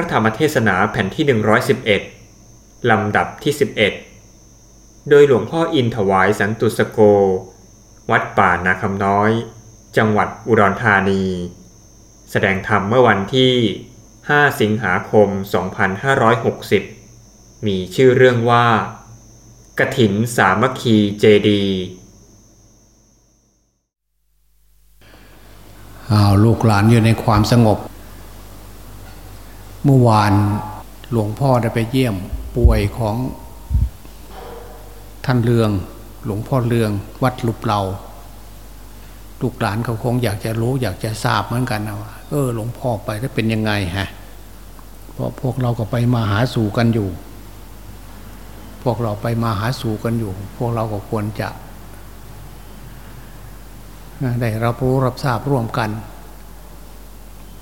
ระธรรมเทศนาแผ่นที่ 111 ลำดับที่ 11 โดยหลวงพ่ออินถวายสันตุสโก วัดป่านาคำน้อย จังหวัดอุดรธานี แสดงธรรมเมื่อวันที่ 5 สิงหาคม 2560 มีชื่อเรื่องว่ากถินสามัคคีเจดีอ้าวลูกหลานอยู่ในความสงบ เมื่อวานหลวงพ่อได้ไปเยี่ยมป่วยของท่านเรือง หลวงพ่อเรืองวัดลุบเราลูกหลานเขาคงอยากจะรู้อยากจะทราบเหมือนกันนะว่าเออหลวงพ่อไปแล้วเป็นยังไงฮะเพราะพวกเราก็ไปมาหาสู่กันอยู่ พวกเราไปมาหาสู่กันอยู่ พวกเราก็ควรจะได้รับรู้รับทราบร่วมกัน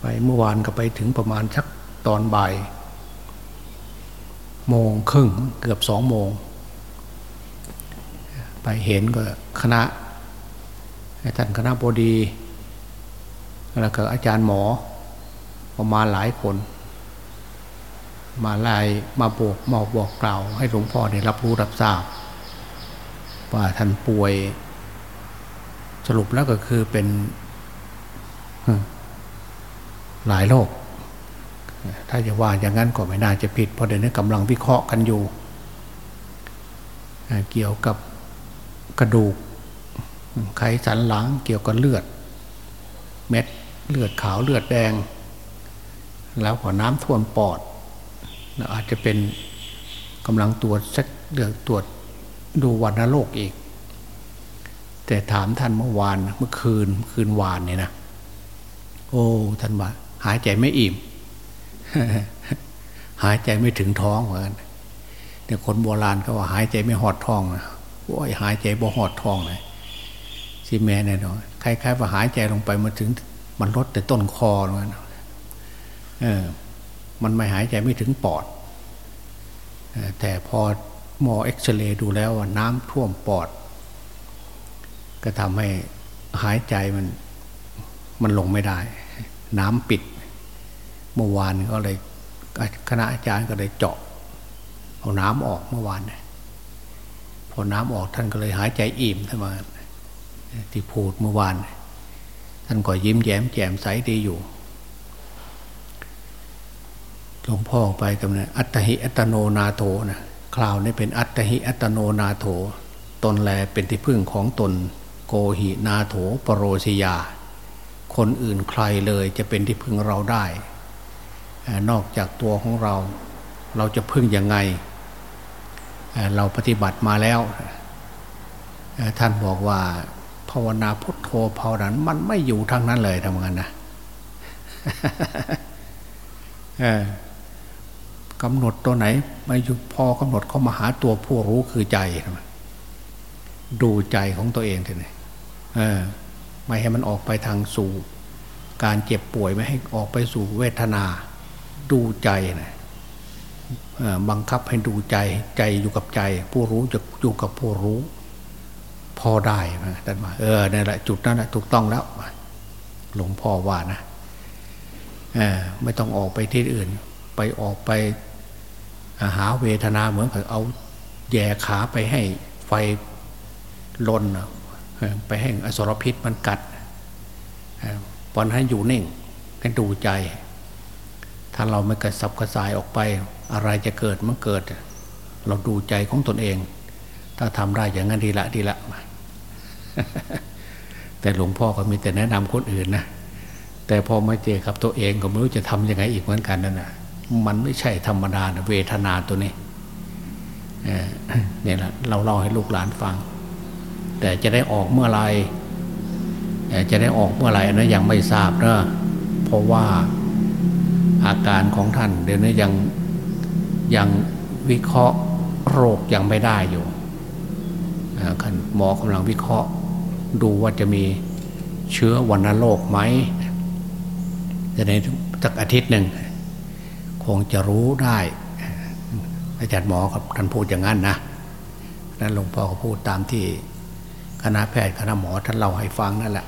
ไปเมื่อวานก็ไปถึงประมาณชัก ตอนบ่าย โมงครึ่งเกือบสองโมง ไปเห็นก็คณะท่านคณะบดี แล้วก็อาจารย์หมอประมาณหลายคน มาลายมาบอกมอบบอกกล่าว ให้หลวงพ่อได้รับรู้รับทราบ ว่าท่านป่วยสรุปแล้วก็คือเป็นหลายโรค ถ้าจะว่าอย่างนั้นก็ไม่น่าจะผิด เพราะเดี๋ยวนี้กำลังวิเคราะห์กันอยู่ เกี่ยวกับกระดูก ไขสันหลัง เกี่ยวกับเลือด เม็ดเลือดขาวเลือดแดง แล้วพอน้ำท่วมปอด อาจจะเป็นกำลังตรวจเช็คเรื่องตรวจดูวัณโรคอีก แต่ถามท่านเมื่อวานเมื่อคืนคืนวานเนี่ยนะ โอ้ท่านว่าหายใจไม่อิ่ม หายใจไม่ถึงท้องเหมือนเนี่ยคนโบราณเขาว่าหายใจไม่หอดท้องนะโอ้ยหายใจบ่หอดท้องเลยซีแม่แน่นอนคล้ายๆว่าหายใจลงไปมาถึงมันลดแต่ต้นคอเหมือนเออ มันไม่หายใจไม่ถึงปอดแต่พอหมอเอ็กซเรย์ดูแล้วว่าน้ำท่วมปอด ก็ทำให้หายใจมันมันลงไม่ได้ น้ำปิด เมื่อวานก็เลยคณะอาจารย์ก็เลยเจาะเอาน้ำออกเมื่อวานพอน้ำออกท่านก็เลยหายใจอิ่มขึ้นมาที่พูดเมื่อวาน ท่านก็ยิ้มแย้มแจ่มใสดีอยู่หลวงพ่อไปกับเนี่ยอัตหิอัตโนนาโถนะคราวนี้เป็นอัตหิอัตโนนาโถ ตนแลเป็นที่พึ่งของตนโกหินาโถปรโรสิยา คนอื่นใครเลยจะเป็นที่พึ่งเราได้ นอกจากตัวของเรา เราจะพึ่งยังไง เราปฏิบัติมาแล้ว ท่านบอกว่าภาวนาพุทโธภาวนามันไม่อยู่ทางนั้นเลยทำงานนะกำหนดตัวไหนไม่ยุพอกำหนดเข้ามาหาตัวผู้รู้คือใจ ดูใจของตัวเองทีนี้ไม่ให้มันออกไปทางสู่ การเจ็บป่วยไม่ให้ออกไปสู่เวทนา ดูใจนะบังคับให้ดูใจใจอยู่กับใจ ผู้รู้จะอยู่กับผู้รู้ พอได้นะท่านมาเออนี่แหละจุดนั้นแหละถูกต้องแล้ว หลวงพ่อว่านะไม่ต้องออกไปที่อื่น ไปออกไปหาเวทนาเหมือนกับเอาแย่ขาไปให้ไฟลนไปให้อสรพิษมันกัดปอนให้อยู่นิ่งให้ดูใจ ถ้าเราไม่กระสับกระส่ายออกไป อะไรจะเกิดมันเกิด เราดูใจของตนเอง ถ้าทำได้อย่างนั้นดีละดีละ แต่หลวงพ่อก็มีแต่แนะนำคนอื่นนะแต่พอมาเจอกับตัวเองก็ไม่รู้จะทำยังไงอีกเหมือนกันนั่นนะมันไม่ใช่ธรรมดาเวทนาตัวนี้เนี่ยแหละเราเล่าให้ลูกหลานฟัง แต่จะได้ออกเมื่อไรจะได้ออกเมื่อไรอันนั้นยังไม่ทราบนะเพราะว่า อาการของท่าน เดี๋ยวนี้ยังยังวิเคราะห์โรคยังไม่ได้อยู่หมอกำลังวิเคราะห์ดูว่าจะมีเชื้อวัณโรคไหมจะในสักอาทิตย์หนึ่งคงจะรู้ได้ อาจารย์หมอครับท่านพูดอย่างนั้นนะนั้นหลวงพ่อก็พูดตามที่คณะแพทย์คณะหมอท่านเล่าให้ฟังนั่นแหละ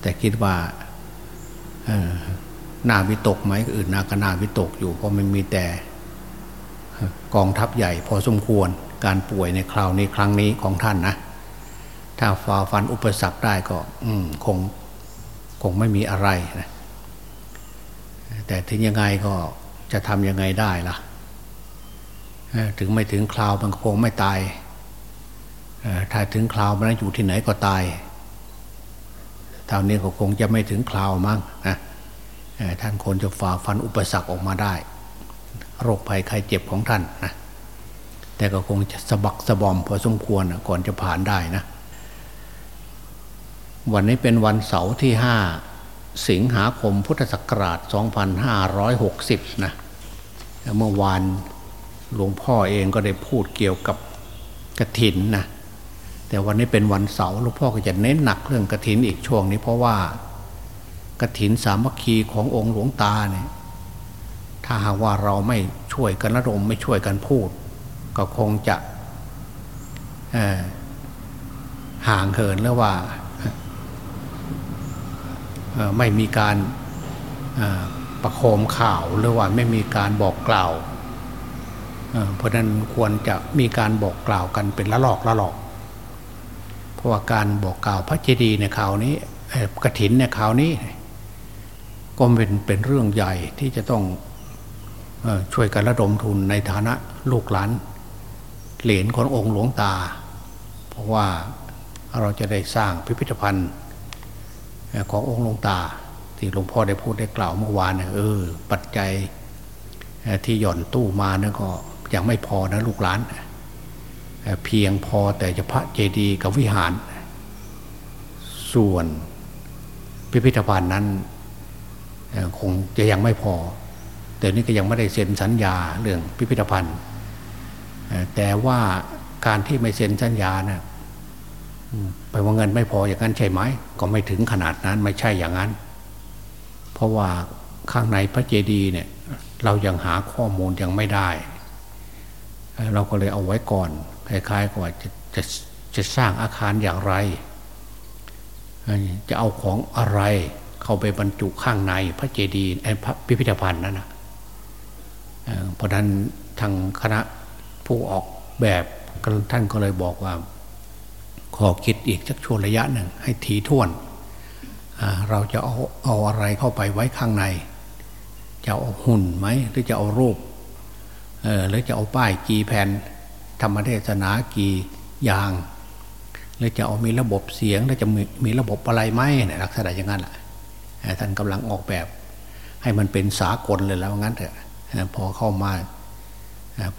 แต่คิดว่า หน้าวิตกไหมอื่นนาก็น่าวิตกอยู่ เพราะมันมีแต่กองทัพใหญ่พอสมควรการป่วยในคราวนี้ครั้งนี้ของท่านนะ ถ้าฝ่าฟันอุปสรรคได้ก็คงคงไม่มีอะไรนะแต่ถึงยังไงก็จะทำยังไงได้ล่ะ ถึงไม่ถึงคราวมันคงไม่ตายถ้าถึงคราวมันอยู่ที่ไหนก็ตายท่านี้ก็คงจะไม่ถึงคราวมั้งนะ ท่านคนจะฝ่าฟันอุปสรรคออกมาได้ โรคภัยไข้เจ็บของท่านนะแต่ก็คงจะสะบักสะบอมพอสมควรก่อนจะผ่านได้นะ วันนี้เป็นวันเสาร์ที่ห้าสิงหาคมพุทธศักราช 2560 นะเมื่อวานหลวงพ่อเองก็ได้พูดเกี่ยวกับกระถินนะแต่วันนี้เป็นวันเสาร์หลวงพ่อก็จะเน้นหนักเรื่องกระถินอีกช่วงนี้เพราะว่า กระถินสามัคคีขององค์หลวงตาเนี่ยถ้าหากว่าเราไม่ช่วยกันระดมไม่ช่วยกันพูด ก็คงจะห่างเหินแล้วว่าไม่มีการประโคมข่าวหรือว่าไม่มีการบอกกล่าวเพราะนั้นควรจะมีการบอกกล่าวกันเป็นละหลอกละหลอก เพราะว่าการบอกกล่าวพระเจดีย์ในข่าวนี้กระถินในข่าวนี้ ก็เป็นเป็นเรื่องใหญ่ที่จะต้องช่วยกันระดมทุนในฐานะลูกหลานเหรียญขององค์หลวงตา เพราะว่าเราจะได้สร้างพิพิธภัณฑ์ขององค์หลวงตา ที่หลวงพ่อได้พูดได้กล่าวเมื่อวานเนี่ยเออ ปัจจัยที่หย่อนตู้มาเนั่นก็ยังไม่พอนะลูกหลาน เพียงพอแต่จะพระเจดีย์กับวิหาร ส่วนพิพิธภัณฑ์นั้น คงจะยังไม่พอ แต่นี้ก็ยังไม่ได้เซ็นสัญญาเรื่องพิพิธภัณฑ์ แต่ว่าการที่ไม่เซ็นสัญญานะ่ะไปว่าเงินไม่พออย่างนั้นใช่ไหม ก็ไม่ถึงขนาดนั้นไม่ใช่อย่างนั้น เพราะว่าข้างในพระเจดีย์เนี่ยเรายังหาข้อมูลยังไม่ได้ เราก็เลยเอาไว้ก่อนคล้ายๆกับว่าจะจะจะสร้างอาคารอย่างไร จะเอาของอะไร เข้าไปบรรจุข้างในพระเจดีย์ไอ้พิพิธภัณฑ์นั่นนะเพราะนั้นทางคณะผู้ออกแบบท่านก็เลยบอกว่า ขอคิดอีกสักช่วงระยะหนึ่ง ให้ทีท่วน เราจะเอาเอาอะไรเข้าไปไว้ข้างใน จะเอาหุ่นไหมหรือจะเอารูปหรือจะเอาป้ายกี่แผ่นธรรมเทศนากี่อย่างหรือจะเอามีระบบเสียงหรือจะมีมีระบบอะไรไหมเนี่ยลักษณะอย่างนั้นแหละ ท่านกำลังออกแบบ ให้มันเป็นสากลเลยแล้วงั้นเถอะพอเข้ามา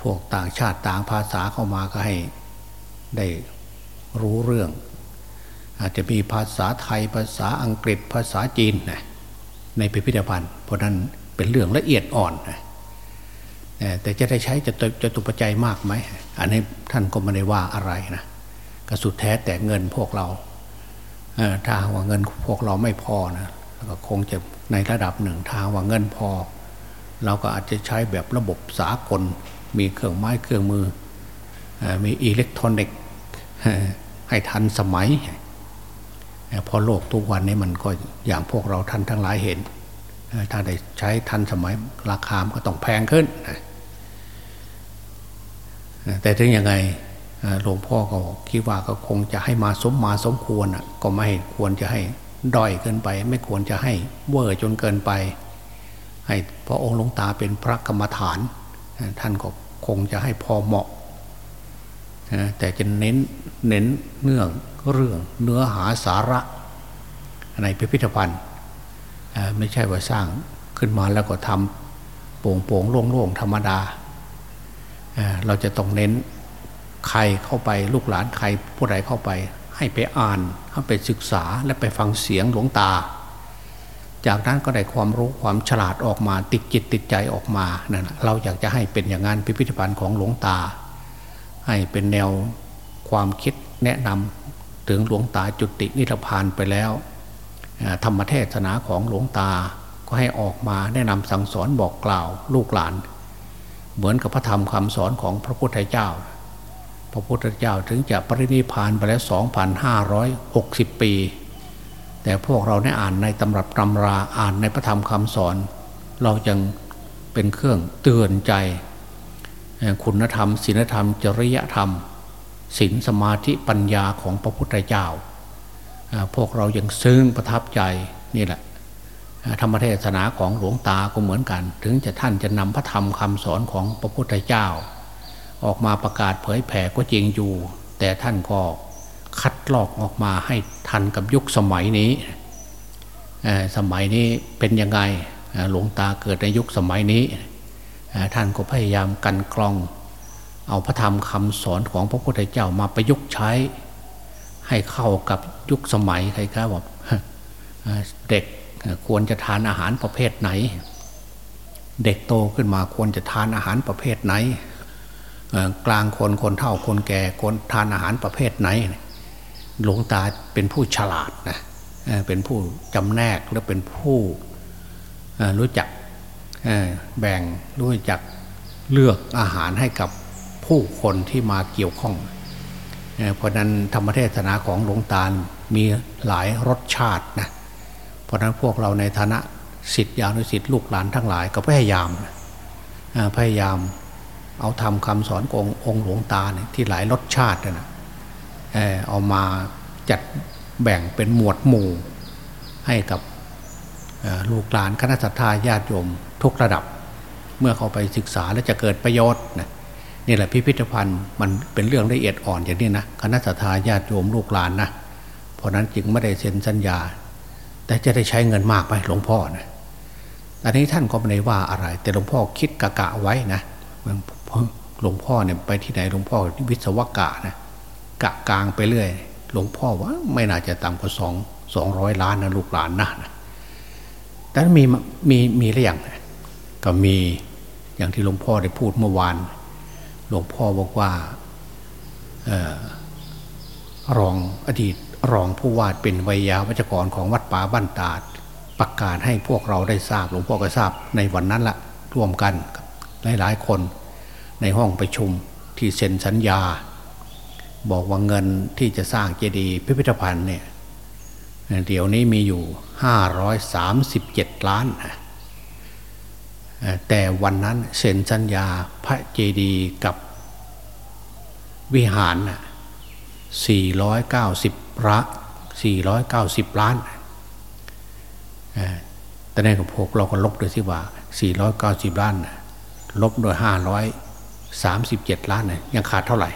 พวกต่างชาติต่างภาษาเข้ามาก็ให้ได้รู้เรื่อง อาจจะมีภาษาไทยภาษาอังกฤษภาษาจีนนะในพิพิธภัณฑ์ เพราะนั้นเป็นเรื่องละเอียดอ่อนนะแต่จะได้ใช้จะจะตุปัจจัยมากไหม อันนี้ท่านก็ไม่ได้ว่าอะไรนะก็สุดแท้แต่เงินพวกเราถ้าว่าเงินพวกเราไม่พอนะ ก็คงจะในระดับหนึ่งถ้าว่าเงินพอ เราก็อาจจะใช้แบบระบบสากล มีเครื่องไม้เครื่องมือ มีอิเล็กทรอนิกส์ให้ทันสมัยพอโลกทุกวันนี้มันก็อย่างพวกเราท่านทั้งหลายเห็น ถ้าได้ใช้ทันสมัยราคามก็ต้องแพงขึ้น แต่ถึงยังไงหลวงพ่อก็คิดว่าก็คงจะให้มาสมมาสมควรก็ไม่ควรจะให้ ด้อยเกินไป ไม่ควรจะให้เวอร์จนเกินไป ให้พระองค์หลวงตาเป็นพระกรรมฐาน ท่านก็คงจะให้พอเหมาะ แต่จะเน้นเน้นเนื่องเรื่องเนื้อหาสาระในพิพิธภัณฑ์ไม่ใช่ว่าสร้างขึ้นมาแล้วก็ทำโป่งโป่งโล่งโล่งธรรมดา เราจะต้องเน้นใครเข้าไปลูกหลานใครผู้ใดเข้าไป ให้ไปอ่านให้ไปศึกษาและไปฟังเสียงหลวงตา จากนั้นก็ได้ความรู้ความฉลาดออกมาติดจิตติดใจออกมานั่นเราอยากจะให้เป็นอย่างนั้นพิพิธภัณฑ์ของหลวงตา ให้เป็นแนวความคิดแนะนำถึงหลวงตาจุตินิพพานไปแล้ว ธรรมเทศนาของหลวงตาก็ให้ออกมาแนะนำสั่งสอนบอกกล่าวลูกหลาน เหมือนกับพระธรรมคำสอนของพระพุทธเจ้า พระพุทธเจ้าถึงจะปรินิพานไปแล้ว 2,560 ปี แต่พวกเราได้อ่านในตำรับตำราอ่านในพระธรรมคำสอน เราจึงเป็นเครื่องเตือนใจ คุณธรรมศีลธรรม จริยธรรมศีลสมาธิปัญญาของพระพุทธเจ้า พวกเรายังซึ้งประทับใจนี่แหละธรรมเทศนาของหลวงตาก็เหมือนกัน ถึงจะท่านจะนำพระธรรมคำสอนของพระพุทธเจ้า ออกมาประกาศเผยแผ่ก็จริงอยู่ แต่ท่านก็คัดลอกออกมาให้ทันกับยุคสมัยนี้ สมัยนี้เป็นยังไงหลวงตาเกิดในยุคสมัยนี้ ท่านก็พยายามกันกรอง เอาพระธรรมคำสอนของพระพุทธเจ้ามาประยุกต์ใช้ ให้เข้ากับยุคสมัยใครๆบอกเด็กควรจะทานอาหารประเภทไหน เด็กโตขึ้นมาควรจะทานอาหารประเภทไหน กลางคนคนเฒ่าคนแก่ควรทานอาหารประเภทไหน หลวงตาเป็นผู้ฉลาดนะเป็นผู้จำแนกและเป็นผู้รู้จักแบ่งรู้จักเลือกอาหารให้กับผู้คนที่มาเกี่ยวข้อง เพราะนั้นธรรมเทศนาของหลวงตามีหลายรสชาตินะเพราะนั้นพวกเราในฐานะสิทธิยานุสิทธิลูกหลานทั้งหลายก็พยายามพยายาม เอาทำคำสอนขององค์หลวงตาเนี่ยที่หลายรสชาตินะเอามาจัดแบ่งเป็นหมวดหมู่ให้กับลูกหลานคณะสัตยาญาติโยมทุกระดับ เมื่อเขาไปศึกษาแล้วจะเกิดประโยชน์นะนี่แหละพิพิธภัณฑ์มันเป็นเรื่องละเอียดอ่อนอย่างนี้นะคณะสัตยาญาติโยมลูกหลานนะเพราะนั้นจึงไม่ได้เซ็นสัญญา แต่จะได้ใช้เงินมากไหมหลวงพ่อนะอันนี้ท่านก็ไม่ได้ว่าอะไร แต่หลวงพ่อคิดกะกะไว้นะ หลวงพ่อเนี่ยไปที่ไหนหลวงพ่อวิศวกะนะกะกลางไปเรื่อย หลวงพ่อว่าไม่น่าจะต่ำกว่าสองสองร้อยล้านนะลูกหลานนะแต่มีมีมีหรือยังก็มีอย่างที่หลวงพ่อได้พูดเมื่อวาน หลวงพ่อบอกว่าออรองอดีตรองผู้วาดเป็นวิยาวัจกรของวัดป่าบ้านตาดประกาศให้พวกเราได้ทราบ หลวงพ่อก็ทราบในวันนั้นละร่วมกันหลายๆคน ในห้องประชุมที่เซ็นสัญญา บอกว่าเงินที่จะสร้างเจดีย์พิพิธภัณฑ์เนี่ยเดี๋ยวนี้มีอยู่ 537 ล้าน แต่วันนั้นเซ็นสัญญาพระเจดีย์กับวิหาร 490ระ490 ล้าน แต่ในของพวกเราก็ลบด้วยสิว่า 490 ล้าน ลบด้ วย537ล้านเนี่ยยังขาดเท่าไหร่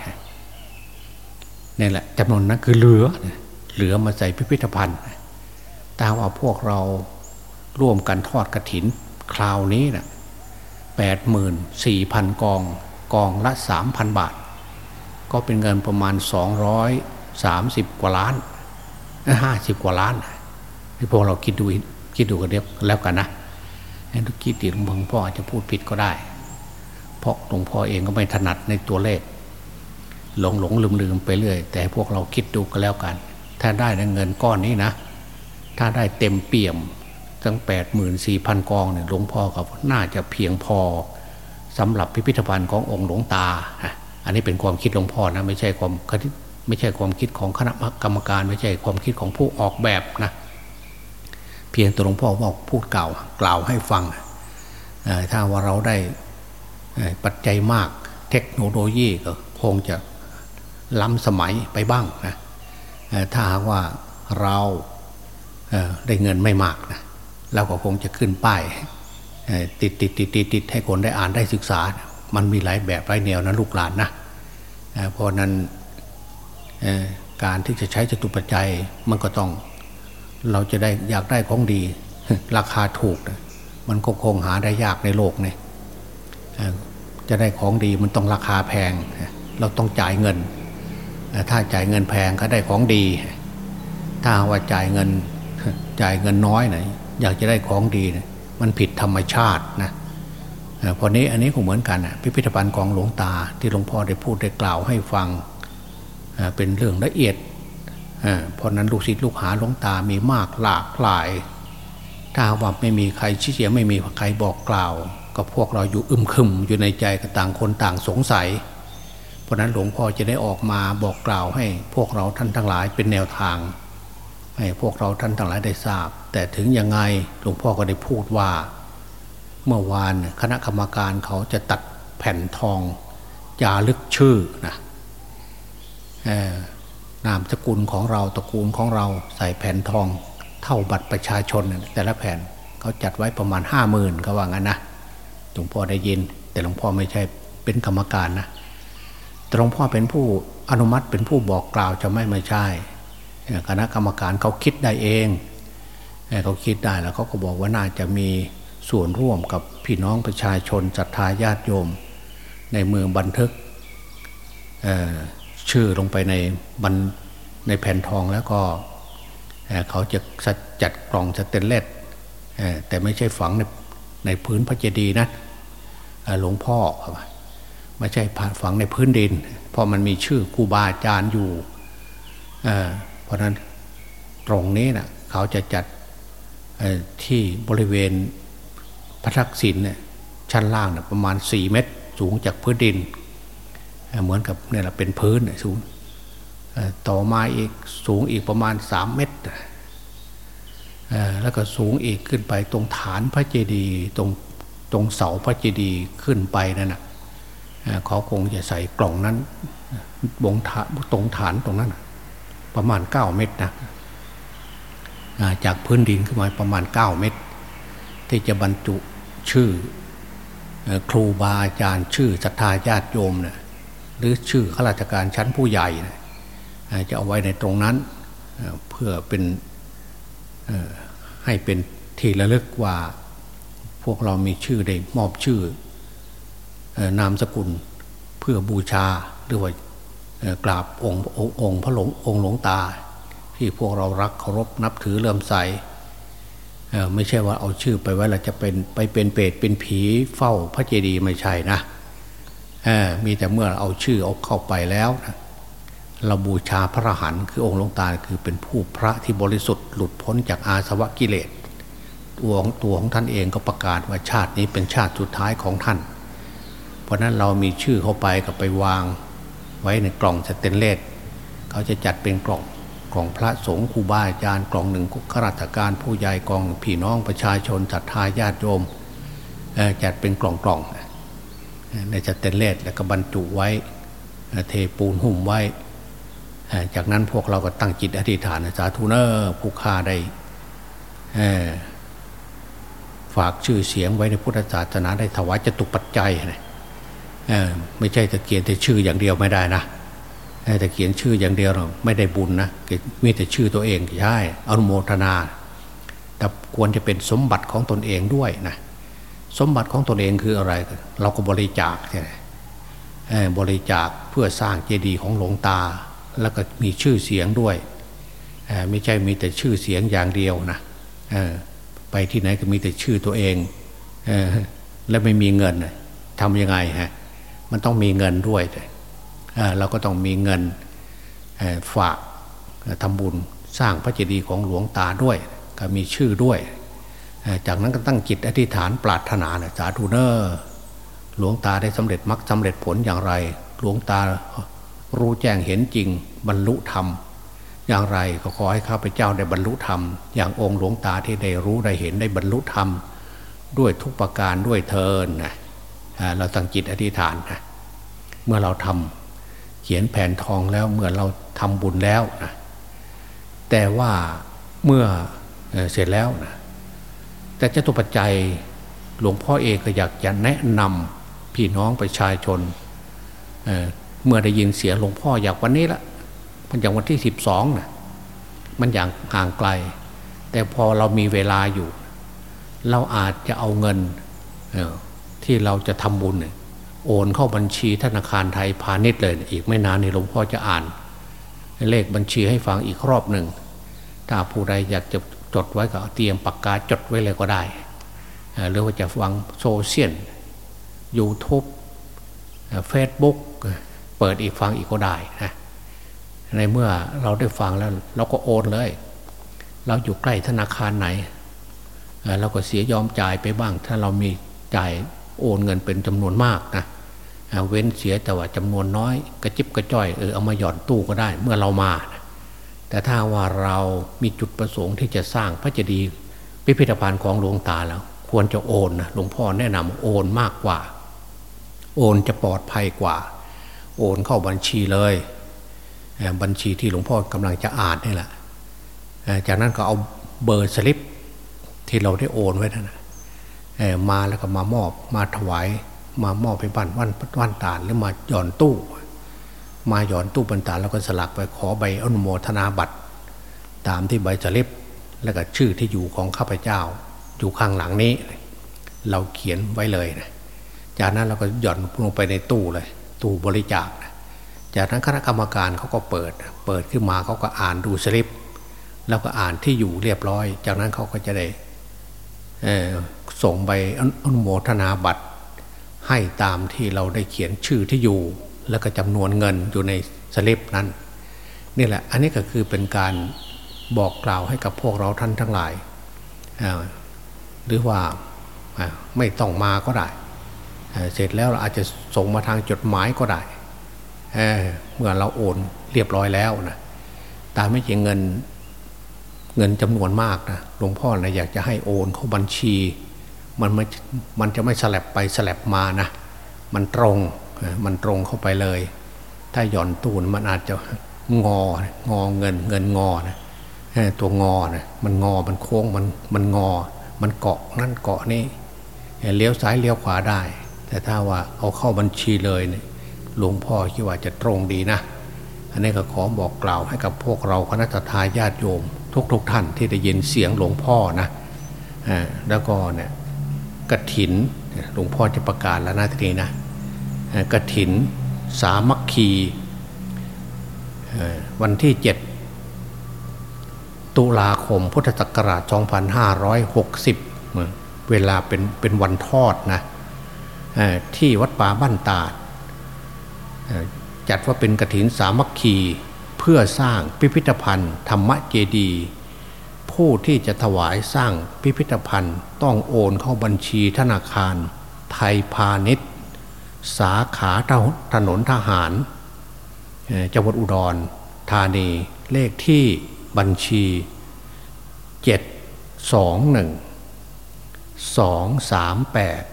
นี่แหละจำนวนนั้นคือเหลือ เหลือมาใส่พิพิธภัณฑ์ตาว่าพวกเราร่วมกันทอดกระถิน คราวนี้นะแปดหมื่นสี่พันกองกองละสามพันบาท ก็เป็นเงินประมาณสองร้อยสามสิบกว่าล้านห้าสิบกว่าล้านที่พวกเราคิดดูคิดดูกันเดียวแล้วกันนะทุกคิดติหลวงพ่ออาจจะพูดผิดก็ได้ เพราะหลวงพ่อเองก็ไม่ถนัดในตัวเลข หลงหลงลืมลืมไปเรื่อย แต่พวกเราคิดดูกันแล้วกัน ถ้าได้เงินก้อนนี้นะ ถ้าได้เต็มเปี่ยมตั้งแปดหมื่นสี่พันกองเนี่ยหลวงพ่อก็น่าจะเพียงพอสำหรับพิพิธภัณฑ์ขององค์หลวงตา อันนี้เป็นความคิดหลวงพ่อนะไม่ใช่ความไม่ใช่ความคิดของคณะกรรมการ ไม่ใช่ความคิดของผู้ออกแบบนะ เพียงตัวหลวงพ่อว่าพูดกล่าวกล่าวให้ฟังถ้าว่าเราได้ ปัจจัยมาก เทคโนโลยีก็คงจะล้ำสมัยไปบ้างนะถ้าหากว่าเราได้เงินไม่มากนะเราก็คงจะขึ้นป้ายติดติดติดติดติดให้คนได้อ่านได้ศึกษา มันมีหลายแบบหลายแนวนะลูกหลานนะเพราะนั้นการที่จะใช้จตุปัจจัยมันก็ต้อง เราจะได้อยากได้ของดี ราคาถูกมันก็คงหาได้ยากในโลกนี่ จะได้ของดีมันต้องราคาแพง เราต้องจ่ายเงิน ถ้าจ่ายเงินแพงก็ได้ของดี ถ้าว่าจ่ายเงินจ่ายเงินน้อยหน่อยอยากจะได้ของดีนะมันผิดธรรมชาตินะพอนี้อันนี้ก็เหมือนกันพิพิธภัณฑ์ของหลวงตาที่หลวงพ่อได้พูดได้กล่าวให้ฟังเป็นเรื่องละเอียดเพราะนั้นลูกศิษย์ลูกหาหลวงตามีมากหลากหลาย ถ้าว่าไม่มีใครชี้เสียไม่มีใครบอกกล่าว ก็พวกเราอยู่อึมครึมอยู่ในใจกต่างคนต่างสงสัย เพราะนั้นหลวงพ่อจะได้ออกมาบอกกล่าวให้พวกเราท่านทั้งหลายเป็นแนวทาง ให้พวกเราท่านทั้งหลายได้ทราบ แต่ถึงยังไงหลวงพ่อก็ได้พูดว่า เมื่อวานคณะกรรมการเขาจะตัดแผ่นทองจารึกชื่อนะนามสกุลของเราตระกูลของเราใส่แผ่นทอง เท่าบัตรประชาชนแต่ละแผ่นเขาจัดไว้ประมาณห้าหมื่นเขาว่างั้นนะ หลวงพ่อได้ยิน แต่หลวงพ่อไม่ใช่เป็นกรรมการนะแต่หลวงพ่อเป็นผู้อนุมัติเป็นผู้บอกกล่าวจะไม่ไม่ใช่คณะกรรมการเขาคิดได้เองเขาคิดได้แล้วเขาก็บอกว่าน่าจะมีส่วนร่วมกับพี่น้องประชาชนศรัทธาญาติโยม ในเมืองบันทึกชื่อลงไปในบันในแผ่นทองแล้วก็เขาจะจัดกล่องสเตนเลสแต่ไม่ใช่ฝังใน ในพื้นพระเจดีย์นะหลวงพ่อไม่ใช่ฝังในพื้นดิน เพราะมันมีชื่อครูบาอาจารย์อยู่เพราะนั้นตรงนี้นะเขาจะจัดที่บริเวณพระทักษิณเนี่ยชั้นล่างนะประมาณสี่เมตร สูงจากพื้นดิน เหมือนกับเนี่ยเป็นพื้นสูงต่อมาอีกสูงอีกประมาณสามเมตร แล้วก็สูงอีกขึ้นไปตรงฐานพระเจดีย์ตรงตรงเสาพระเจดีย์ขึ้นไปนั่นนะเขาคงจะใส่กล่องนั้นบงตรงฐานตรงนั้น ประมาณเก้าเมตรนะจากพื้นดินขึ้นมาประมาณเก้าเมตร ที่จะบรรจุชื่อครูบาอาจารย์ชื่อศรัทธาญาติโยมนะหรือชื่อข้าราชการชั้นผู้ใหญ่นะจะเอาไว้ในตรงนั้นเพื่อเป็น ให้เป็นที่ระลึกว่า พวกเรามีชื่อได้มอบชื่อนามสกุลเพื่อบูชาหรือว่ากราบองค์องค์พระหลวงองค์หลวงตา ที่พวกเรารักเคารพนับถือเลื่อมใสไม่ใช่ว่าเอาชื่อไปไว้เราจะเป็นไปเป็นเปรตเป็นผีเฝ้าพระเจดีย์ไม่ใช่นะมีแต่เมื่อเอาชื่อเอาเข้าไปแล้วนะ เราบูชาพระหันคือองค์หลวงตาคือเป็นผู้พระที่บริสุทธิ์หลุดพ้นจากอาสวะกิเลสตัวของตัวของท่านเองก็ประกาศว่าชาตินี้เป็นชาติสุดท้ายของท่าน เพราะนั้นเรามีชื่อเข้าไปกับไปวางไว้ในกล่องสเตนเลสเขาจะจัดเป็นกล่องกล่องพระสงฆ์ครูบาอาจารย์กล่องหนึ่งข้าราชการผู้ใหญ่กล่องพี่น้องประชาชนศรัทธาญาติโยมจัดเป็นกล่องกล่องในสเตนเลสแล้วก็บรรจุไว้เทปูนหุ้มไว้ จากนั้นพวกเราก็ตั้งจิตอธิษฐานสาธุเนอร์ผู้ฆ่าได้ฝากชื่อเสียงไว้ในพุทธศาสนาได้ถวายจตุปัจจัยนะไม่ใช่จะเขียนแต่ชื่ออย่างเดียวไม่ได้นะแต่เขียนชื่ออย่างเดียวเราไม่ได้บุญนะมีแต่ชื่อตัวเองใช่อนุโมทนา แต่ควรจะเป็นสมบัติของตนเองด้วยนะสมบัติของตนเองคืออะไร เราก็บริจาคใช่ไหมบริจาคเพื่อสร้างเจดีย์ของหลวงตา แล้วก็มีชื่อเสียงด้วยไม่ใช่มีแต่ชื่อเสียงอย่างเดียวนะไปที่ไหนก็มีแต่ชื่อตัวเองแล้วไม่มีเงินทำยังไงฮะมันต้องมีเงินด้วยเราก็ต้องมีเงินฝากทำบุญสร้างพระเจดีย์ของหลวงตาด้วย ก็มีชื่อด้วย จากนั้นก็ตั้งจิตอธิษฐานปรารถนาสาธุเนอร์หลวงตาได้สำเร็จมรรคสาเร็จผลอย่างไร หลวงตา รู้แจ้งเห็นจริงบรรลุธรรม อย่างไรก็ขอให้ข้าพเจ้าได้บรรลุธรรม อย่างองค์หลวงตาที่ได้รู้ได้เห็นได้บรรลุธรรม ด้วยทุกประการด้วยเทินนะเราตั้งจิตอธิษฐานนะเมื่อเราทำเขียนแผ่นทองแล้วเมื่อเราทำบุญแล้วนะแต่ว่าเมื่อเสร็จแล้วนะแต่เจ้าตัวปัจจัยหลวงพ่อเองก็อยากจะแนะนำพี่น้องประชาชน เมื่อได้ยินเสียงหลวงพ่ออยากวันนี้ละมันอย่างวันที่สิบสองนะมันอย่างห่างไกล แต่พอเรามีเวลาอยู่ เราอาจจะเอาเงินที่เราจะทำบุญโอนเข้าบัญชีธนาคารไทยพาณิชย์เลย อีกไม่นานนี่หลวงพ่อจะอ่าน เลขบัญชีให้ฟังอีกรอบหนึ่ง ถ้าผู้ใดอยากจะจดไว้ก็เตรียมปากกาจดไว้เลยก็ได้หรือว่าจะฟังโซเชียลยูทูบเฟซบุ๊ก เปิดอีกฟังอีกก็ได้นะในเมื่อเราได้ฟังแล้ว เราก็โอนเลย เราอยู่ใกล้ธนาคารไหนเราก็เสียยอมจ่ายไปบ้าง ถ้าเรามีจ่ายโอนเงินเป็นจำนวนมากนะเว้นเสียแต่ว่าจำนวนน้อย กระจิบกระจ้อยเออเอามาหย่อนตู้ก็ได้ เมื่อเรามาถแต่ถ้าว่าเรามีจุดประสงค์ที่จะสร้างพระเจดีย์พิพิธภัณฑ์ของหลวงตาแล้ว ควรจะโอนนะหลวงพ่อแนะนำโอนมากกว่า โอนจะปลอดภัยกว่า โอนเข้าบัญชีเลยบัญชีที่หลวงพ่อกำลังจะอ่านนี่แหละจากนั้นก็เอาเบอร์สลิปที่เราได้โอนไว้นั่นมาแล้วก็มามอบมาถวายมามอบไปบ้านวันวันตาลหรือมาหย่อนตู้ มาหย่อนตู้บรรตาแล้วก็สลักไปขอใบอนุโมทนาบัตร ตามที่ใบสลิปแล้วก็ชื่อที่อยู่ของข้าพเจ้า อยู่ข้างหลังนี้ เราเขียนไว้เลยนะจากนั้นเราก็หย่อนลงไปในตู้เลย ตู้บริจาค จากนั้นคณะกรรมการเขาก็เปิด เปิดขึ้นมาเขาก็อ่านดูสลิป แล้วก็อ่านที่อยู่เรียบร้อย จากนั้นเขาก็จะได้ส่งใบอนุโมทนาบัตร ให้ตามที่เราได้เขียนชื่อที่อยู่ แล้วก็จำนวนเงินอยู่ในสลิปนั้นนี่แหละ อันนี้ก็คือเป็นการบอกกล่าวให้กับพวกเราท่านทั้งหลาย หรือว่าไม่ต้องมาก็ได้ เสร็จแล้วเราอาจจะส่งมาทางจดหมายก็ได้เเมื่อเราโอนเรียบร้อยแล้วนะตามไม่จริงเงินเงินจำนวนมากนะหลวงพ่อนะอยากจะให้โอนเข้าบัญชี มันมันมันจะไม่สลับไปสลับมานะมันตรงมันตรงเข้าไปเลย ถ้าหย่อนตูนมันอาจจะงองอเงินเงินงอนะตัวงอนะมันงอมันโค้งมันมันงอ มันเกาะนั่นเกาะนี่เลี้ยวซ้ายเลี้ยวขวาได้ แต่ถ้าว่าเอาเข้าบัญชีเลยเนี่ยหลวงพ่อคิดว่าจะตรงดีนะ อันนี้ก็ขอบอกกล่าวให้กับพวกเราคณะทาญาติโยม ทุกๆทท่านที่ได้ยินเสียงหลวงพ่อนะแล้วก็เนี่ยกระถินหลวงพ่อจะประกาศแล้วนะทีนี้นะกระถินสามัคคีวันที่เจ็ดตุลาคมพุทธศักราช 2560 เวลาเป็นเป็นวันทอดนะ ที่วัดป่าบ้านตาดจัดว่าเป็นกระถินสามัคคีเพื่อสร้างพิพิธภัณฑ์ ธรรมเจดีผู้ที่จะถวายสร้างพิพิธภัณฑ์ ต้องโอนเข้าบัญชีธนาคาร ไทยพาณิชย์ สาขาถนนทหารจังหวัดอุดรธานีเลขที่บัญชี 721 238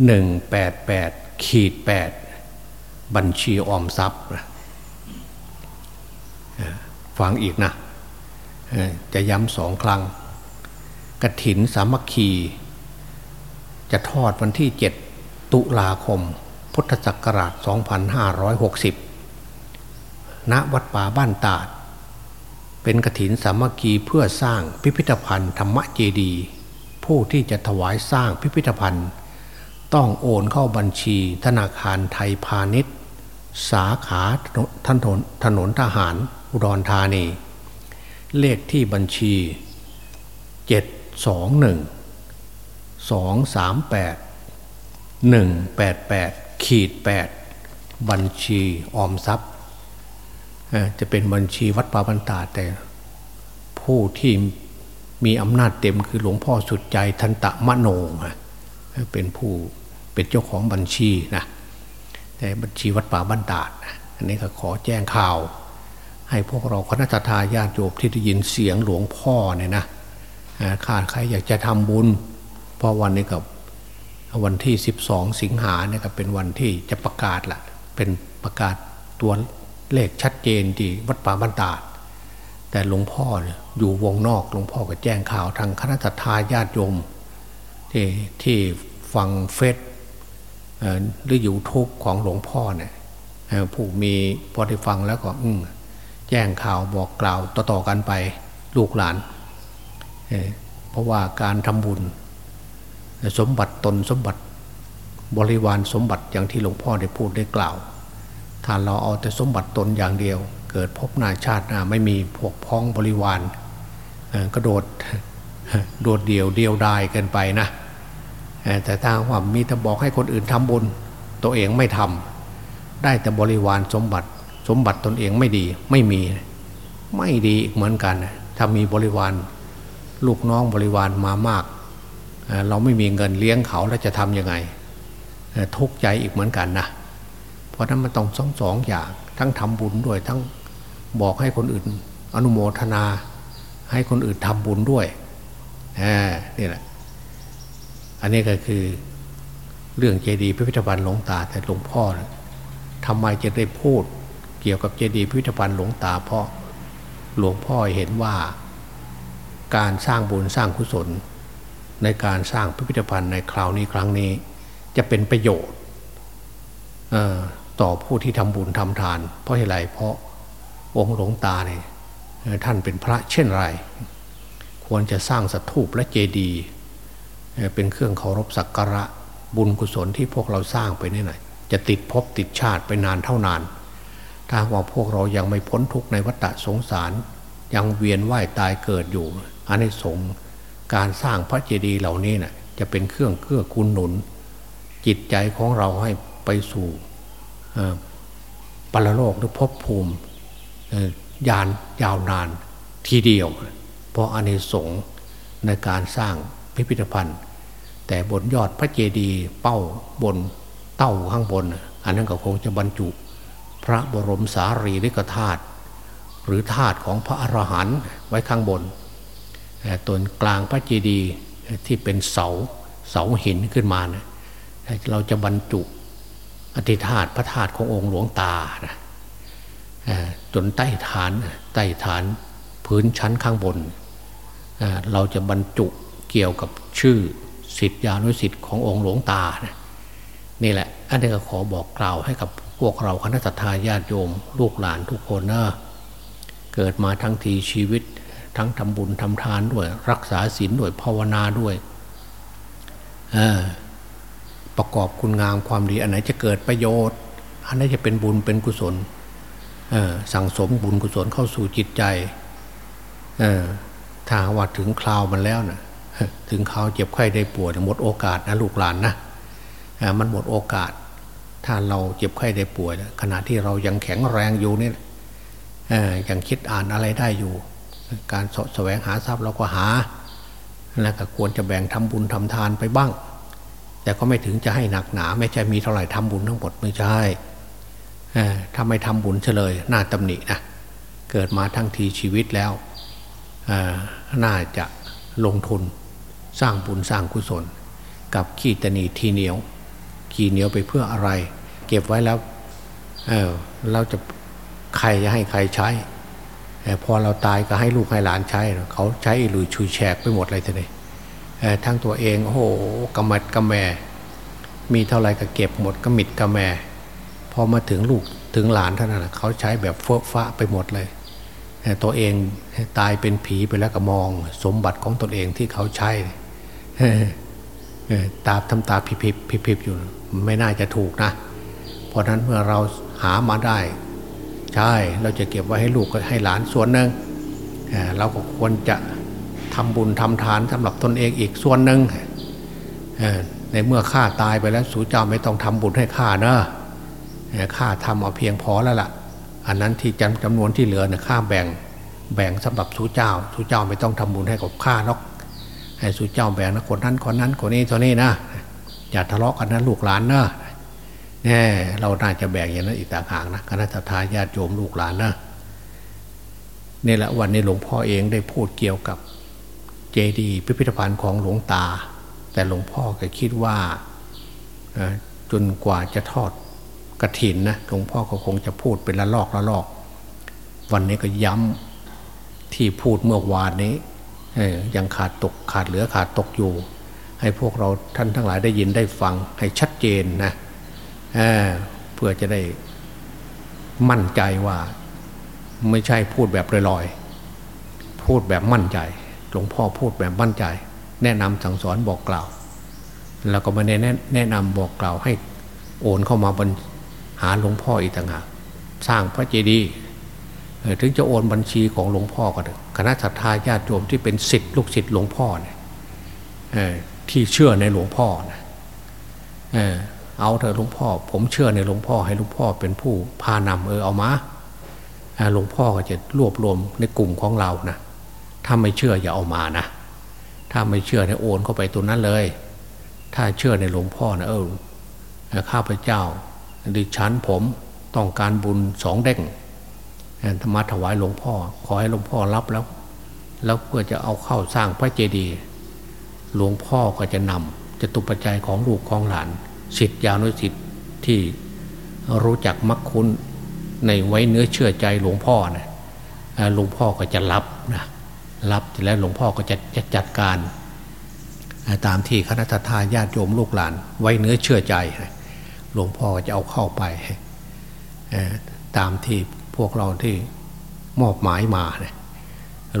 188ขีด8บัญชีออมทรัพย์ฟังอีกนะจะย้ำสองครั้งกระถินสามัคคี จะทอดวันที่ 7 ตุลาคม พุทธศักราช 2560 ณ วัดป่าบ้านตาด เป็นกระถินสามัคคีเพื่อสร้างพิพิธภัณฑ์ธรรมเจดี ผู้ที่จะถวายสร้างพิพิธภัณฑ์ ต้องโอนเข้าบัญชีธนาคารไทยพาณิชย์ สาขาถนนถนนทหารอุดรธานี เลขที่บัญชีเจ็ดสองหนึ่งสองสามแปดหนึ่งแปดแปดขีดแปดบัญชีออมทรัพย์ จะเป็นบัญชีวัดป่าบรรดาแต่ผู้ที่มีอำนาจเต็มคือหลวงพ่อสุดใจทันตะมะโนเป็นผู้ เป็นเจ้าของบัญชีนะแต่บัญชีวัดป่าบรรดาอันนี้ก็ขอแจ้งข่าว ให้พวกเราคณะทาญาติโยมที่ได้ยินเสียงหลวงพ่อเนี่ยนะขาดใครอยากจะทำบุญ เพราะวันนี้กับวันที่ 12 สิงหาเนี่ยก็เป็นวันที่จะประกาศละเป็นประกาศตัวเลขชัดเจนที่วัดป่าบ้านตาด แต่หลวงพ่อเนี่ยอยู่วงนอกหลวงพ่อก็แจ้งข่าวทางคณะทาญาติโยมที่ที่ฟังเฟซ หรือยูทูบของหลวงพ่อเนี่ยผู้มีพอได้ฟังแล้วก็อืแจ้งข่าวบอกกล่าวต่อๆกันไปลูกหลานเเพราะว่าการทำบุญ สมบัติตนสมบัติบริวารสมบัติอย่างที่หลวงพ่อได้พูดได้กล่าว ถ้าเราเอาแต่สมบัติตนอย่างเดียว เกิดพบหน้าชาติหน้าไม่มีพวกพ้องบริวารกระโดดโดดเดี่ยวเดียวดายเกินไปนะ แต่ถ้าว่ามีแต่บอกให้คนอื่นทำบุญ ตัวเองไม่ทำได้แต่บริวารสมบัติ สมบัติตนเองไม่ดี ไม่มี ไม่ดีเหมือนกัน ถ้ามีบริวารลูกน้องบริวารมามาก เราไม่มีเงินเลี้ยงเขาแล้วจะทำยังไง ทุกข์ใจอีกเหมือนกันนะเพราะนั้นมันต้องสองสองอย่าง ทั้งทำบุญด้วย ทั้งบอกให้คนอื่น อนุโมทนา ให้คนอื่นทำบุญด้วยนี่แหละ อันนี้ก็คือเรื่องเจดีย์พิพิธภัณฑ์หลวงตาแต่หลวงพ่อทำไมจะได้พูดเกี่ยวกับเจดีย์พิพิธภัณฑ์หลวงตาเพราะหลวงพ่อเห็นว่า การสร้างบุญสร้างกุศล ในการสร้างพิพิธภัณฑ์ในคราวนี้ครั้งนี้ จะเป็นประโยชน์ต่อผู้ที่ทำบุญทำทาน เพราะอะไรเพราะองค์หลวงตาเนี่ยท่านเป็นพระเช่นไร ควรจะสร้างสถูปและเจดีย์ เป็นเครื่องเคารพสักการะบุญกุศลที่พวกเราสร้างไปนี่หน่อยจะติดภพติดชาติไปนานเท่านาน ถ้าว่าพวกเรายังไม่พ้นทุกข์ในวัฏสงสาร ยังเวียนว่ายตายเกิดอยู่อันนี้สงการสร้างพระเจดีย์เหล่านี้นะ่ะจะเป็นเครื่องเกื้อกูลหนุน จิตใจของเราให้ไปสู่ปรโลกหรือภพภูมิยานยาวนานทีเดียว เพราะอานิสงในการสร้าง พิพิธภัณฑ์ แต่บนยอดพระเจดีย์เป้าบนเต้าข้างบน อันนั้นก็คงจะบรรจุ พระบรมสารีริกธาตุหรือธาตุของพระอรหันต์ไว้ข้างบนตัวนกลางพระเจดีย์ที่เป็นเสาเสาหินขึ้นมานะเราจะบรรจุอธิธาตุพระธาตุขององค์หลวงตานะจนใต้ฐานใต้ฐานพื้นชั้นข้างบน เราจะบรรจุ เกี่ยวกับชื่อสิทธิานุสิทธิ์ขององค์หลวงตานะนี่แหละ อันนี้ก็ขอบอกกล่าวให้กับพวกเราคณะสัตยาญาติโยม ลูกหลานทุกคนนะเกิดมาทั้งทีชีวิต ทั้งทำบุญทำทานด้วย รักษาศีลด้วยภาวนาด้วยประกอบคุณงามความดี อันไหนจะเกิดประโยชน์ อันไหนจะเป็นบุญเป็นกุศลสั่งสมบุญกุศลเข้าสู่จิตใจถ้าว่าถึงคราวมันแล้วนะ ถึงคราเจ็บไข้ได้ป่วยหมดโอกาสนะลูกหลานนะมันหมดโอกาส ถ้าเราเจ็บไข้ได้ป่วยขณะที่เรายังแข็งแรงอยู่นี่ยังคิดอ่านอะไรได้อยู่ การสแสวงหาทรัพย์เราก็หาแล้วก็ควรจะแบ่งทำบุญทำทานไปบ้าง แต่ก็ไม่ถึงจะให้หนักหนา ไม่ใช่มีเท่าไหร่ทำบุญทั้งหมดไม่ใช่ถ้าไม่ทำบุญเฉลยน่าตำหนินะเกิดมาทั้งทีชีวิตแล้วน่าจะลงทุน สร้างบุญสร้างกุศล กับขี้ตนีทีเหนียว ขี้เหนียวไปเพื่ออะไร เก็บไว้แล้วเเราจะใครจะให้ใครใช้พอเราตายก็ให้ลูกให้หลานใช้ เขาใช้หรือชุยแฉกไปหมดเลยทีนี้ทั้งตัวเองโอ้โหกำมัดกำแม มีเท่าไรก็เก็บหมดกำมิดกำแมพอมาถึงลูกถึงหลานเท่านั้นเขาใช้แบบเฟ้อฟ้าไปหมดเลย ตัวเองตายเป็นผีไปแล้วก็มอง สมบัติของตนเองที่เขาใช้ ตาทำตาพิพิบพิพิบอยู่ ไม่น่าจะถูกนะ เพราะนั้นเมื่อเราหามาได้ ใช่เราจะเก็บไว้ให้ลูกให้หลานส่วนหนึ่งเราก็ควรจะทำบุญทำทานสำหรับตนเองอีกส่วนหนึ่งในเมื่อข้าตายไปแล้วสูเจ้าไม่ต้องทำบุญให้ข้าเนอะข้าทำเอาเพียงพอแล้วละ่ะ อันนั้นที่จำจำนวนที่เหลือเนี่ยข้าแบ่งแบ่งสำหรับสูเจ้าสูเจ้าไม่ต้องทำบุญให้กับข้านก ให้สูเจ้าแบ่งนะคนนั้นคนนั้นคนนี้คนนี้นะอย่าทะเลาะกันนะลูกหลานเนะแน่เราน่าจะแบ่งอย่างนั้นอีกต่างหากนะคณะทาญาติโยมลูกหลานนะนี่แหละวันนี้หลวงพ่อเองได้พูดเกี่ยวกับเจดีย์พิพิธภัณฑ์ของหลวงตา แต่หลวงพ่อก็คิดว่าจนกว่าจะทอดกระถินนะหลวงพ่อก็คงจะพูดเป็นละลอกละลอก วันนี้ก็ย้ำที่พูดเมื่อวานนี้ ยังขาดตกขาดเหลือขาดตกอยู่ ให้พวกเราท่านทั้งหลายได้ยินได้ฟังให้ชัดเจนนะเเพื่อจะได้มั่นใจว่าไม่ใช่พูดแบบลอยๆ พูดแบบมั่นใจ หลวงพ่อพูดแบบมั่นใจ แนะนำสั่งสอนบอกกล่าว แล้วก็มาแนะแนะนำบอกกล่าวให้โอนเข้ามาบนหาหลวงพ่ออีกต่างหากสร้างพระเจดีย์ถึงจะโอนบัญชีของหลวงพ่อก็เถอะ ณะสัตยาญาติโยมที่เป็นสิทธิลูกศิษย์หลวงพ่อเนี่ยที่เชื่อในหลวงพ่อนะเอาเถอะหลวงพ่อ ผมเชื่อในหลวงพ่อให้หลวงพ่อเป็นผู้พานำเออเอามาหลวงพ่อก็จะรวบรวมในกลุ่มของเรานะถ้าไม่เชื่ออย่าเอามานะถ้าไม่เชื่อเนี่ยโอนเข้าไปตัวนั้นเลย ถ้าเชื่อในหลวงพ่อนะเออข้าพเจ้าดิฉันผมต้องการบุญสองเด้ง ธรรมะถวายหลวงพ่อ ขอให้หลวงพ่อรับแล้ว แล้วเพื่อจะเอาเข้าสร้างพระเจดีย์หลวงพ่อก็จะนำจะตุปัจจัยของลูกของหลานสิทธิยานุสิทธิ์ที่รู้จักมักคุ้นในไว้เนื้อเชื่อใจหลวงพ่อนะหลวงพ่อก็จะรับนะรับแล้วหลวงพ่อก็จะจะจัดการ ตามที่คณะทาญาติโยมลูกหลาน ไว้เนื้อเชื่อใจ หลวงพ่อก็จะเอาเข้าไป ตามที่ วกเราที่มอบหมายมาเนี่ย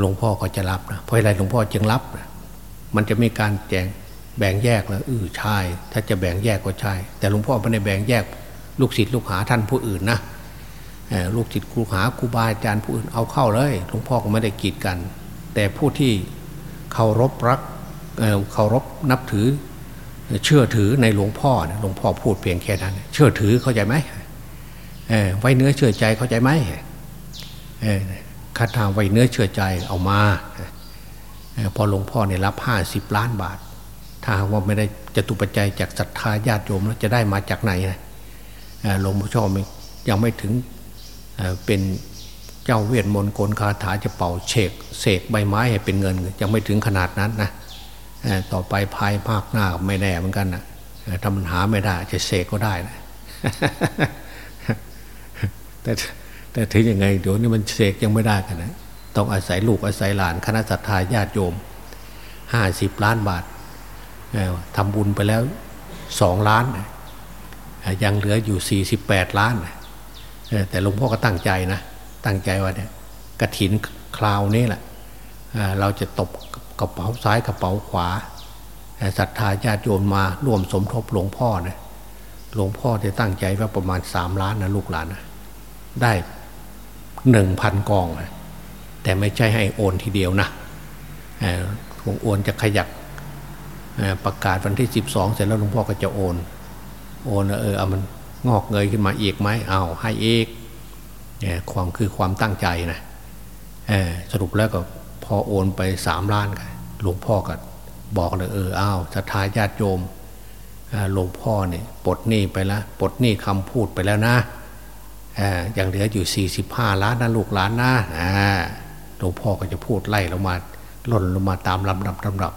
หลวงพ่อก็จะรับนะเพราะอะไรหลวงพ่อจึงรับนะมันจะมีการแจงแบ่งแยกแล้วเออใช่ถ้าจะแบ่งแยกก็ใช่ แต่หลวงพ่อไม่ได้แบ่งแยกลูกศิษย์ลูกหาท่านผู้อื่นนะลูกศิษย์ครูหาครูบาอาจารย์ผู้อื่นเอาเข้าเลยหลวงพ่อก็ไม่ได้กีดกัน แต่ผู้ที่เคารพรักเคารพนับถือเชื่อถือในหลวงพ่อหลวงพ่อพูดเพียงแค่นั้น เชื่อถือเข้าใจไหม ไว้เนื้อเชื่อใจเข้าใจไหมคาถาไว้เนื้อเชื่อใจเอามาพอหลวงพ่อเนี่ยรับห้าสิบล้านบาท ถ้าว่าไม่ได้จะตุปัจจัยจากศรัทธาญาติโยมแล้วจะได้มาจากไหนนะหลวงพ่อชอบยังไม่ถึงเป็นเจ้าเวทมนต์กลคาถาจะเป่าเฉกเสกใบไม้ให้เป็นเงินยังไม่ถึงขนาดนั้นนะต่อไปภายภาคหน้าไม่แน่เหมือนกันนะถ้ามันหาไม่ได้จะเสกก็ได้นะ แต่แต่ถึงยังไงเดี๋ยวนี้มันเสกยังไม่ได้กันนะต้องอาศัยลูกอาศัยหลานคณะสัตยาญาติโยมห้าสิบล้านบาททำบุญไปแล้วสองล้าน ยังเหลืออยู่สี่สิบแปดล้าน แต่หลวงพ่อก็ตั้งใจนะ ตั้งใจว่าเนี่ยกระถินคราวนี้แหละเราจะตบกระเป๋าซ้ายกระเป๋าขวาศรัทธาญาติโยมมาร่วมสมทบหลวงพ่อเนี่ยหลวงพ่อจะตั้งใจว่าประมาณสามล้านนะลูกหลานนะ ได้หนึ่งพันกอง แต่ไม่ใช่ให้โอนทีเดียวนะคงโอนจะขยักประกาศวันที่สิบสองเสร็จแล้วหลวงพ่อก็จะโอน โอนเออเอามันงอกเงยขึ้นมาเอกไหมเอาให้เอกความคือความตั้งใจนะสรุปแล้วก็พอโอนไปสามล้านกันหลวงพ่อก็บอกเลยเอออ้าวศรัทธาญาติโยมหลวงพ่อเนี่ยปลดหนี้ไปแล้วปลดหนี้คำพูดไปแล้วนะ อย่างเหลืออยู่ 45 ล้านนะลูกหลานนะหลวงพ่อก็จะพูดไล่ลงมาล่นลงมาตามลำดับลำดับ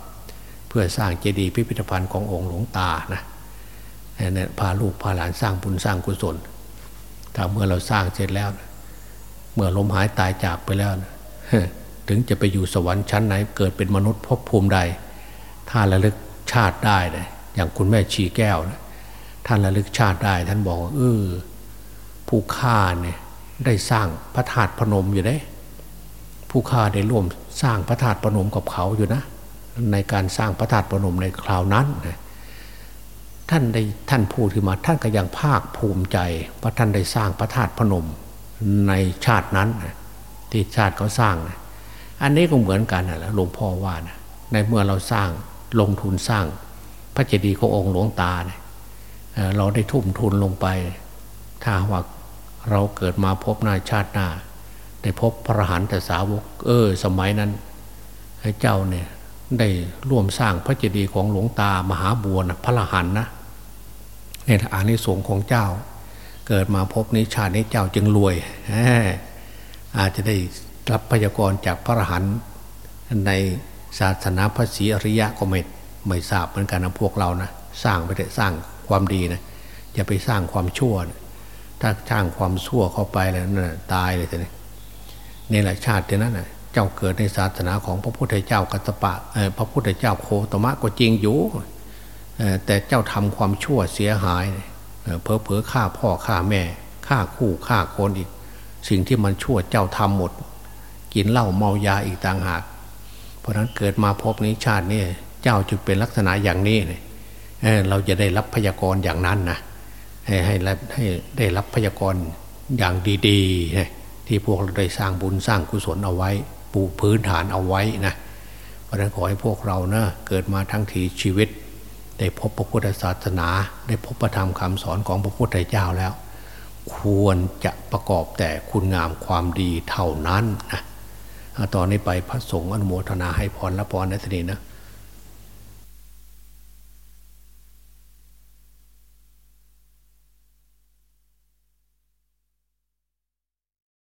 เพื่อสร้างเจดีย์พิพิธภัณฑ์ขององค์หลวงตานะเนี่ยพาลูกพาหลานสร้างบุญสร้างกุศลถ้าเมื่อเราสร้างเสร็จแล้ว เมื่อลมหายตายจากไปแล้วถึงจะไปอยู่สวรรค์ชั้นไหน เกิดเป็นมนุษย์พบภูมิใด ถ้าระลึกชาติได้เลยอย่างคุณแม่ชีแก้วนะท่านระลึกชาติได้ ท่านบอกเออ ผู้ฆ่าเนี่ยได้สร้างพระธาตุพนมอยู่ได้ ผู้ฆ่าได้ร่วมสร้างพระธาตุพนมกับเขาอยู่นะ ในการสร้างพระธาตุพนมในคราวนั้นท่านได้ท่านพูดขึ้นมาท่านก็ยังภาคภูมิใจว่าท่านได้สร้างพระธาตุพนมในชาตินั้นที่ชาติเขาสร้าง อันนี้ก็เหมือนกันนะหลวงพ่อว่านะในเมื่อเราสร้างลงทุนสร้าง พระเจดีย์ขององค์หลวงตาเนี่ยเราได้ทุ่มทุนลงไป ถ้าว่า เราเกิดมาพบหน้าชาติหน้าได้พบพระหันแต่สาวก เออ สมัยนั้นให้เจ้าเนี่ยได้ร่วมสร้างพระเจดีย์ของหลวงตามหาบัวนะพระหันนะในอานิสงส์ของเจ้า เกิดมาพบนี้ชาตินี้เจ้าจึงรวยอาจจะได้รับพยากรจากพระหันในศาสนาพระศรีอริยะก็ไม่ไม่ทราบเหมือนกันนะพวกเรานะสร้างไปแต่สร้างความดีนะอย่าไปสร้างความชั่วนะ ถ้าสร้างความชั่วเข้าไปแล้วนั่นตายเลยทีนี้นี่แหละชาตินั้นนะเจ้าเกิดในศาสนาของพระพุทธเจ้ากัตปะพระพุทธเจ้าโคตมะก็จริงอยู่แต่เจ้าทำความชั่วเสียหายเพอเพอฆ่าพ่อฆ่าแม่ฆ่าคู่ฆ่าคนอีก สิ่งที่มันชั่วเจ้าทำหมด กินเหล้าเมายาอีกต่างหาก เพราะนั้นเกิดมาพบนี้ชาตินี้เจ้าจึงเป็นลักษณะอย่างนี้เเราจะได้รับพยากรณ์อย่างนั้นนะ ให้ให้ให้ได้รับพยากรณ์อย่างดีๆ ที่พวกเราได้สร้างบุญสร้างกุศลเอาไว้ ปูพื้นฐานเอาไว้นะเพราะนั้นขอให้พวกเรานะเกิดมาทั้งทีชีวิต ได้พบพระพุทธศาสนา ได้พบพระธรรมคำสอนของพระพุทธเจ้าแล้ว ควรจะประกอบแต่คุณงามความดีเท่านั้นนะตอนนี้ไปพระสงฆ์อนุโมทนาให้พรและพรในทีนี้นะ